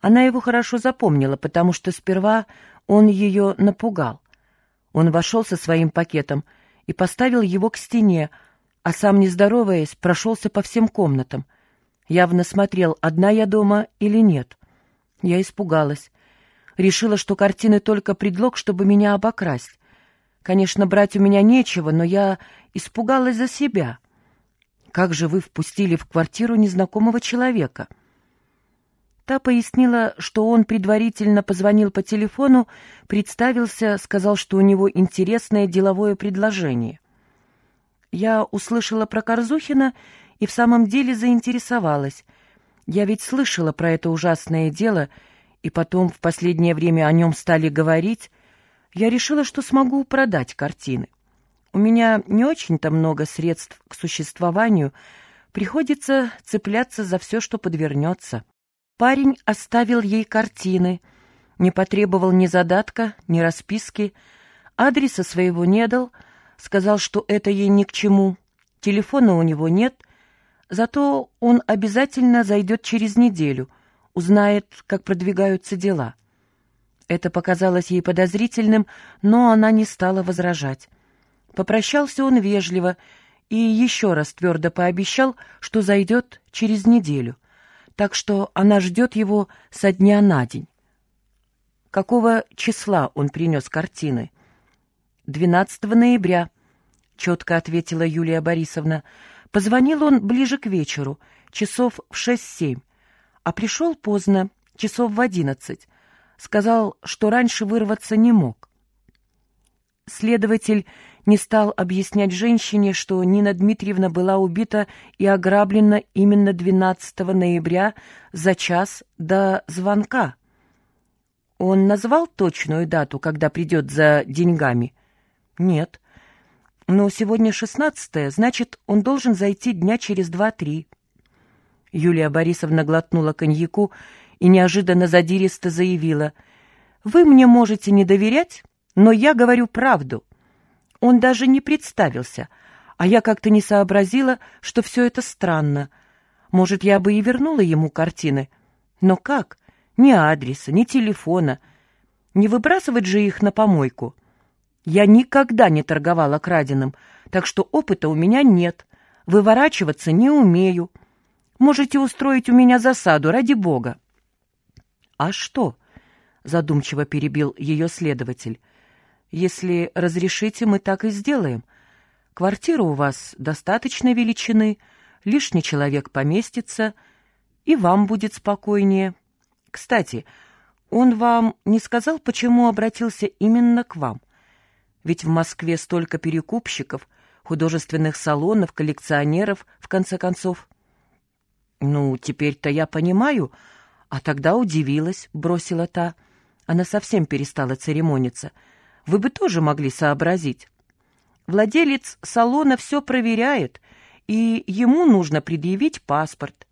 Она его хорошо запомнила, потому что сперва он ее напугал. Он вошел со своим пакетом и поставил его к стене, а сам, не здороваясь, прошелся по всем комнатам. Явно смотрел, одна я дома или нет. Я испугалась. Решила, что картины только предлог, чтобы меня обокрасть. Конечно, брать у меня нечего, но я испугалась за себя. Как же вы впустили в квартиру незнакомого человека?» Та пояснила, что он предварительно позвонил по телефону, представился, сказал, что у него интересное деловое предложение. Я услышала про Корзухина и в самом деле заинтересовалась. Я ведь слышала про это ужасное дело, и потом в последнее время о нем стали говорить. Я решила, что смогу продать картины. У меня не очень-то много средств к существованию, приходится цепляться за все, что подвернется. Парень оставил ей картины, не потребовал ни задатка, ни расписки, адреса своего не дал, сказал, что это ей ни к чему, телефона у него нет, зато он обязательно зайдет через неделю, узнает, как продвигаются дела. Это показалось ей подозрительным, но она не стала возражать. Попрощался он вежливо и еще раз твердо пообещал, что зайдет через неделю так что она ждет его со дня на день. Какого числа он принес картины? 12 ноября, четко ответила Юлия Борисовна. Позвонил он ближе к вечеру, часов в шесть-семь, а пришел поздно, часов в одиннадцать. Сказал, что раньше вырваться не мог. Следователь не стал объяснять женщине, что Нина Дмитриевна была убита и ограблена именно 12 ноября за час до звонка. Он назвал точную дату, когда придет за деньгами? Нет. Но сегодня шестнадцатое, значит, он должен зайти дня через два-три. Юлия Борисовна глотнула коньяку и неожиданно задиристо заявила. «Вы мне можете не доверять, но я говорю правду». Он даже не представился, а я как-то не сообразила, что все это странно. Может, я бы и вернула ему картины. Но как? Ни адреса, ни телефона. Не выбрасывать же их на помойку. Я никогда не торговала краденым, так что опыта у меня нет. Выворачиваться не умею. Можете устроить у меня засаду, ради бога. — А что? — задумчиво перебил ее следователь. Если разрешите, мы так и сделаем. Квартира у вас достаточной величины, лишний человек поместится, и вам будет спокойнее. Кстати, он вам не сказал, почему обратился именно к вам? Ведь в Москве столько перекупщиков, художественных салонов, коллекционеров, в конце концов. Ну, теперь-то я понимаю, а тогда удивилась, бросила та. Она совсем перестала церемониться — вы бы тоже могли сообразить. Владелец салона все проверяет, и ему нужно предъявить паспорт.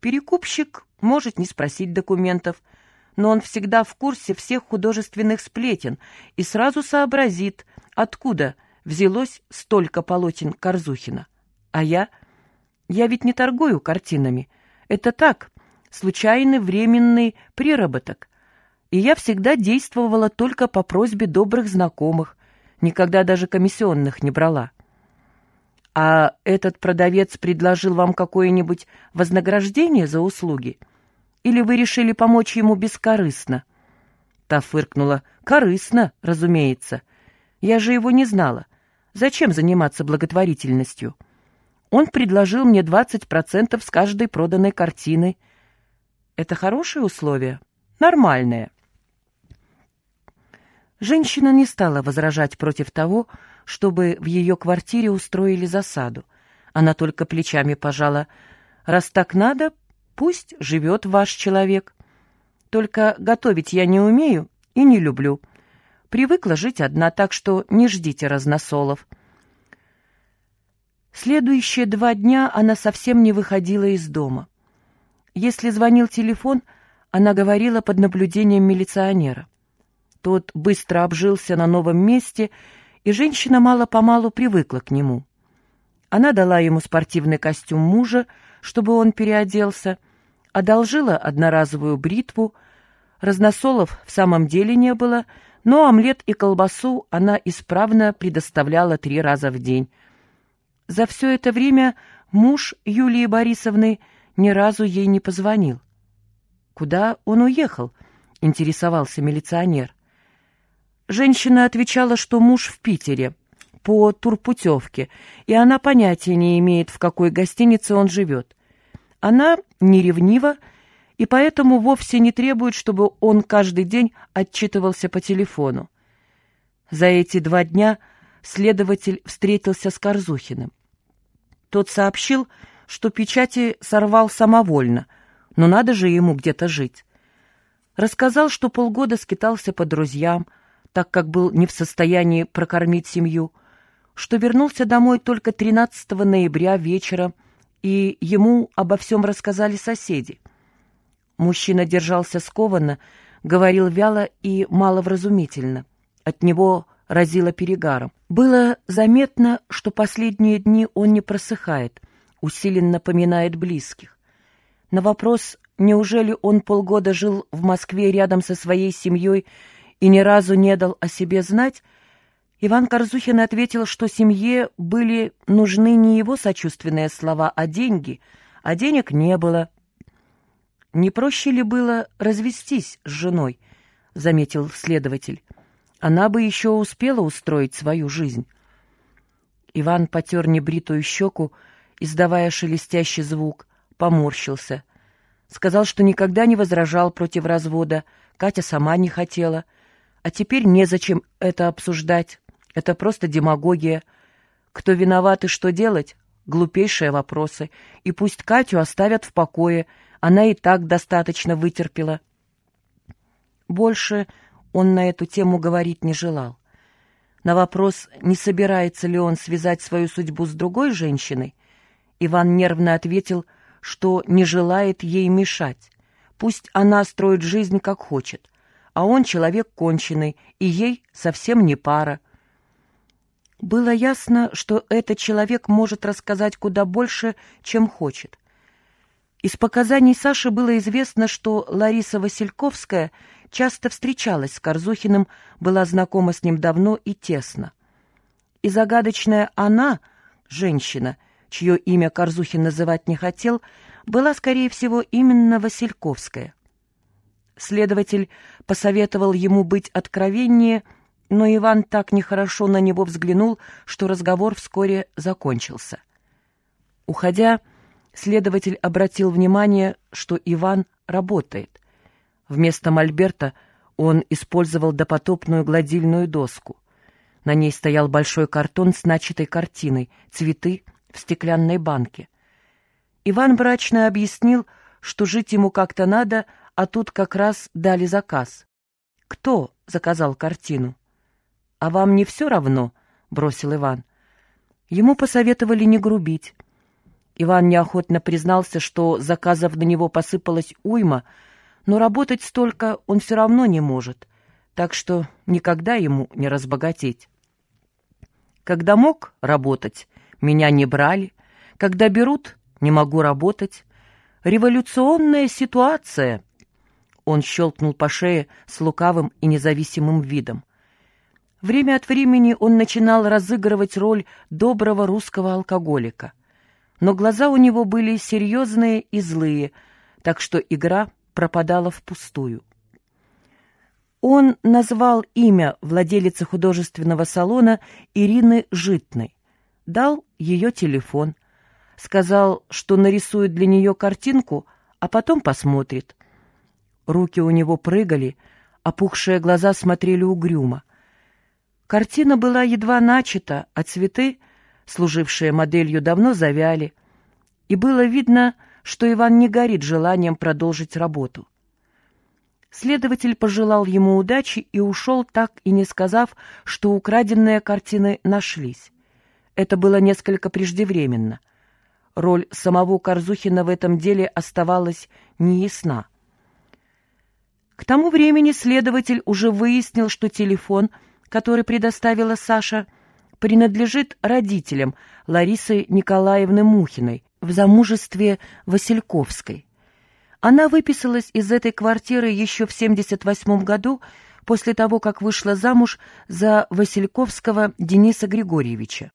Перекупщик может не спросить документов, но он всегда в курсе всех художественных сплетен и сразу сообразит, откуда взялось столько полотен Корзухина. А я? Я ведь не торгую картинами. Это так, случайный временный приработок и я всегда действовала только по просьбе добрых знакомых, никогда даже комиссионных не брала. А этот продавец предложил вам какое-нибудь вознаграждение за услуги? Или вы решили помочь ему бескорыстно? Та фыркнула. Корыстно, разумеется. Я же его не знала. Зачем заниматься благотворительностью? Он предложил мне 20% с каждой проданной картины. Это хорошие условия? Нормальные. Женщина не стала возражать против того, чтобы в ее квартире устроили засаду. Она только плечами пожала. «Раз так надо, пусть живет ваш человек. Только готовить я не умею и не люблю. Привыкла жить одна, так что не ждите разносолов». Следующие два дня она совсем не выходила из дома. Если звонил телефон, она говорила под наблюдением милиционера. Тот быстро обжился на новом месте, и женщина мало-помалу привыкла к нему. Она дала ему спортивный костюм мужа, чтобы он переоделся, одолжила одноразовую бритву, разносолов в самом деле не было, но омлет и колбасу она исправно предоставляла три раза в день. За все это время муж Юлии Борисовны ни разу ей не позвонил. «Куда он уехал?» — интересовался милиционер. Женщина отвечала, что муж в Питере, по турпутевке, и она понятия не имеет, в какой гостинице он живет. Она не ревнива и поэтому вовсе не требует, чтобы он каждый день отчитывался по телефону. За эти два дня следователь встретился с Корзухиным. Тот сообщил, что печати сорвал самовольно, но надо же ему где-то жить. Рассказал, что полгода скитался по друзьям, так как был не в состоянии прокормить семью, что вернулся домой только 13 ноября вечером, и ему обо всем рассказали соседи. Мужчина держался скованно, говорил вяло и маловразумительно. От него разило перегаром. Было заметно, что последние дни он не просыхает, усиленно поминает близких. На вопрос, неужели он полгода жил в Москве рядом со своей семьей и ни разу не дал о себе знать, Иван Корзухин ответил, что семье были нужны не его сочувственные слова, а деньги, а денег не было. «Не проще ли было развестись с женой?» — заметил следователь. «Она бы еще успела устроить свою жизнь». Иван потер небритую щеку, издавая шелестящий звук, поморщился. Сказал, что никогда не возражал против развода, Катя сама не хотела. А теперь незачем это обсуждать. Это просто демагогия. Кто виноват и что делать? Глупейшие вопросы. И пусть Катю оставят в покое. Она и так достаточно вытерпела. Больше он на эту тему говорить не желал. На вопрос, не собирается ли он связать свою судьбу с другой женщиной, Иван нервно ответил, что не желает ей мешать. Пусть она строит жизнь как хочет, а он человек конченый, и ей совсем не пара. Было ясно, что этот человек может рассказать куда больше, чем хочет. Из показаний Саши было известно, что Лариса Васильковская часто встречалась с Корзухиным, была знакома с ним давно и тесно. И загадочная она, женщина, чье имя Корзухин называть не хотел, была, скорее всего, именно Васильковская. Следователь посоветовал ему быть откровеннее – но Иван так нехорошо на него взглянул, что разговор вскоре закончился. Уходя, следователь обратил внимание, что Иван работает. Вместо мольберта он использовал допотопную гладильную доску. На ней стоял большой картон с начатой картиной, цветы в стеклянной банке. Иван мрачно объяснил, что жить ему как-то надо, а тут как раз дали заказ. Кто заказал картину? «А вам не все равно?» — бросил Иван. Ему посоветовали не грубить. Иван неохотно признался, что заказов на него посыпалась уйма, но работать столько он все равно не может, так что никогда ему не разбогатеть. Когда мог работать, меня не брали, когда берут, не могу работать. Революционная ситуация. Он щелкнул по шее с лукавым и независимым видом. Время от времени он начинал разыгрывать роль доброго русского алкоголика. Но глаза у него были серьезные и злые, так что игра пропадала впустую. Он назвал имя владелицы художественного салона Ирины Житной, дал ее телефон, сказал, что нарисует для нее картинку, а потом посмотрит. Руки у него прыгали, опухшие глаза смотрели угрюмо. Картина была едва начата, а цветы, служившие моделью, давно завяли, и было видно, что Иван не горит желанием продолжить работу. Следователь пожелал ему удачи и ушел, так и не сказав, что украденные картины нашлись. Это было несколько преждевременно. Роль самого Корзухина в этом деле оставалась неясна. К тому времени следователь уже выяснил, что телефон — который предоставила Саша, принадлежит родителям Ларисы Николаевны Мухиной в замужестве Васильковской. Она выписалась из этой квартиры еще в 78 году, после того, как вышла замуж за Васильковского Дениса Григорьевича.